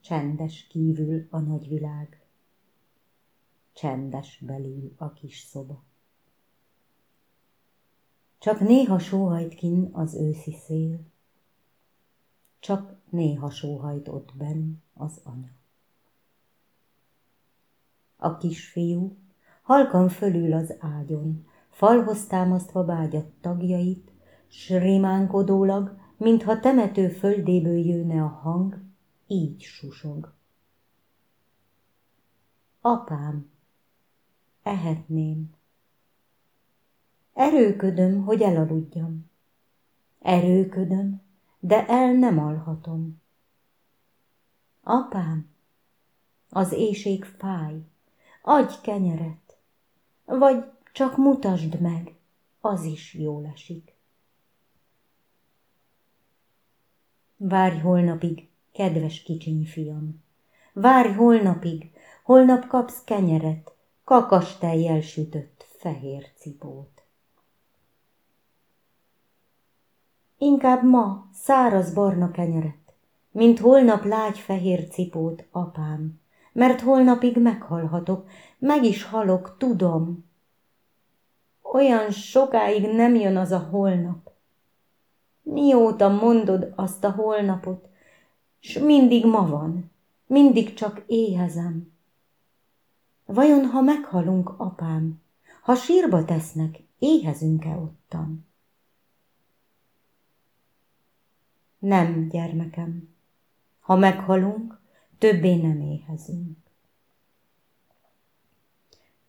Csendes kívül a nagyvilág, csendes belül a kis szoba. Csak néha sóhajt kin az őszi szél, csak néha sóhajt ott benn az anya. A kisfiú halkan fölül az ágyon, falhoz támasztva bágyat tagjait, s rimánkodólag, mintha temető földéből jönne a hang, így susog. Apám, ehetném. Erőködöm, hogy elaludjam. Erőködöm, de el nem alhatom. Apám, az éjség fáj, adj kenyeret, vagy csak mutasd meg, az is jól esik. Várj holnapig, kedves kicsiny fiam, várj holnapig, holnap kapsz kenyeret, kakas tejjel sütött fehér cipót. Inkább ma száraz barna kenyeret, mint holnap lágy fehér cipót, apám, mert holnapig meghalhatok, meg is halok, tudom. Olyan sokáig nem jön az a holnap. Mióta mondod azt a holnapot, s mindig ma van, mindig csak éhezem. Vajon, ha meghalunk, apám, ha sírba tesznek, éhezünk-e ottan? Nem, gyermekem, ha meghalunk, többé nem éhezünk.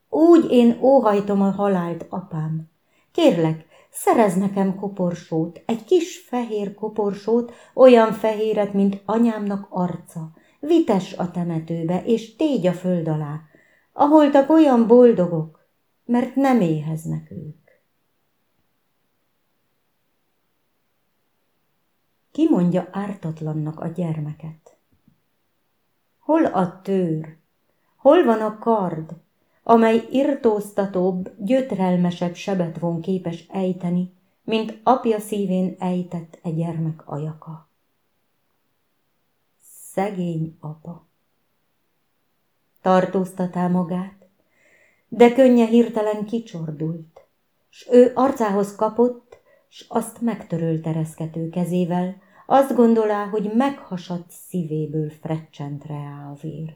Úgy én óhajtom a halált, apám. Kérlek, szerez nekem koporsót, egy kis fehér koporsót, olyan fehéret, mint anyámnak arca. Vites a temetőbe, és tégy a föld alá. A holtak olyan boldogok, mert nem éheznek ők. Ki mondja ártatlannak a gyermeket? Hol a tőr? Hol van a kard, amely irtóztatóbb, gyötrelmesebb sebet von képes ejteni, mint apja szívén ejtett egy gyermek ajaka? Szegény apa. Tartóztatá magát, de könnye hirtelen kicsordult, s ő arcához kapott, s azt megtörölte reszkető kezével, azt gondolá, hogy meghasadt szívéből frecsent rá a vér.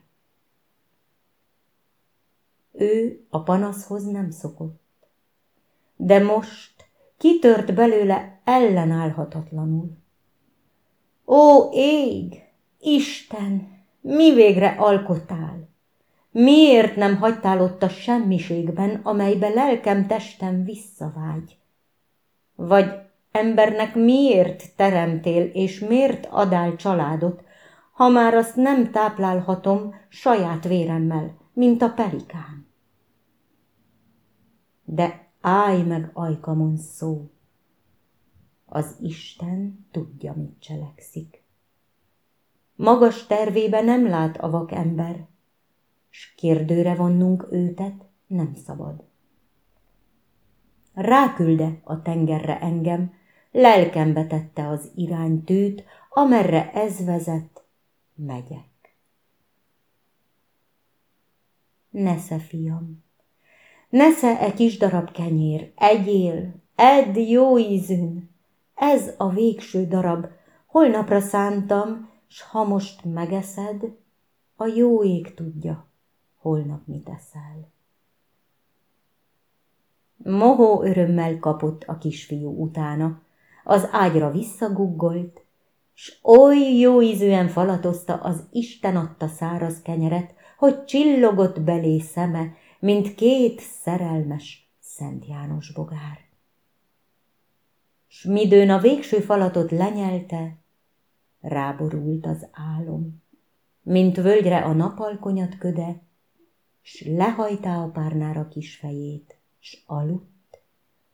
Ő a panaszhoz nem szokott, de most kitört belőle ellenállhatatlanul. Ó, ég, Isten, mi végre alkotál? Miért nem hagytál ott a semmiségben, amelybe lelkem testem visszavágy? Vagy embernek miért teremtél, és miért adál családot, ha már azt nem táplálhatom saját véremmel, mint a pelikán? De állj meg, ajkamon szó, az Isten tudja, mit cselekszik. Magas tervébe nem lát a vak ember, s kérdőre vonnunk őtet nem szabad rákülde a tengerre engem, lelkembe tette az iránytűt, amerre ez vezet, megyek. Nesze, fiam, nesze e kis darab kenyér, egyél, edd jó ízűn, ez a végső darab, holnapra szántam, s ha most megeszed, a jó ég tudja, holnap mit eszel. Mohó örömmel kapott a kisfiú utána, az ágyra visszaguggolt, s oly jó ízűen falatozta az Isten adta száraz kenyeret, hogy csillogott belé szeme, mint két szerelmes Szent János bogár. S midőn a végső falatot lenyelte, ráborult az álom, mint völgyre a napalkonyat köde, s lehajtá a párnára kis fejét s aludt,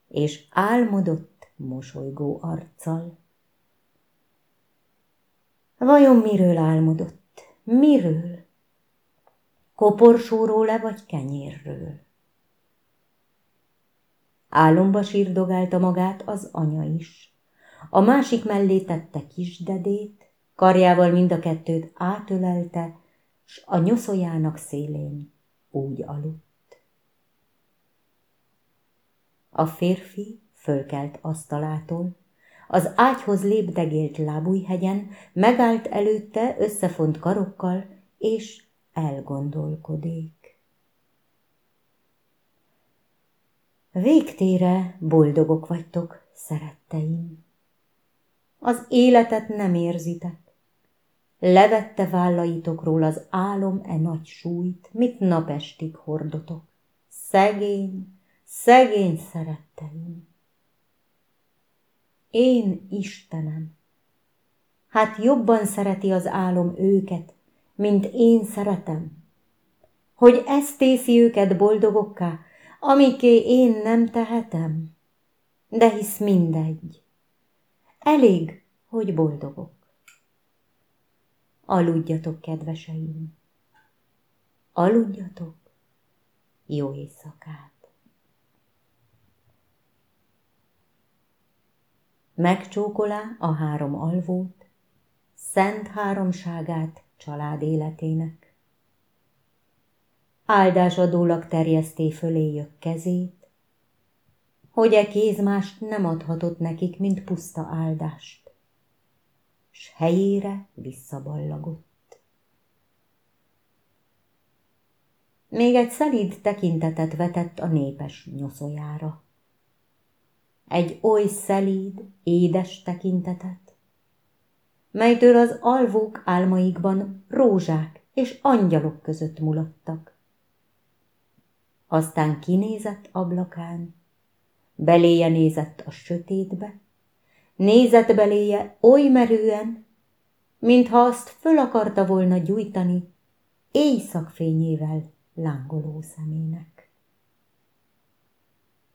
és álmodott mosolygó arccal. Vajon miről álmodott? Miről? Koporsóról-e vagy kenyérről? Álomba sírdogálta magát az anya is. A másik mellé tette kisdedét, karjával mind a kettőt átölelte, s a nyoszójának szélén úgy aludt. A férfi fölkelt asztalától, az ágyhoz lépdegélt lábújhegyen, megállt előtte összefont karokkal, és elgondolkodik. Végtére boldogok vagytok, szeretteim. Az életet nem érzitek. Levette vállaitokról az álom e nagy súlyt, mit napestig hordotok. Szegény, szegény szeretteim. Én Istenem. Hát jobban szereti az álom őket, mint én szeretem. Hogy ez tészi őket boldogokká, amiké én nem tehetem. De hisz mindegy. Elég, hogy boldogok. Aludjatok, kedveseim. Aludjatok. Jó éjszakát. megcsókolá a három alvót, szent háromságát család életének. Áldás terjeszté föléjük kezét, hogy e kéz mást nem adhatott nekik, mint puszta áldást, s helyére visszaballagott. Még egy szelíd tekintetet vetett a népes nyoszójára egy oly szelíd, édes tekintetet, melytől az alvók álmaikban rózsák és angyalok között mulattak. Aztán kinézett ablakán, beléje nézett a sötétbe, nézett beléje oly merően, mintha azt föl akarta volna gyújtani éjszakfényével lángoló szemének.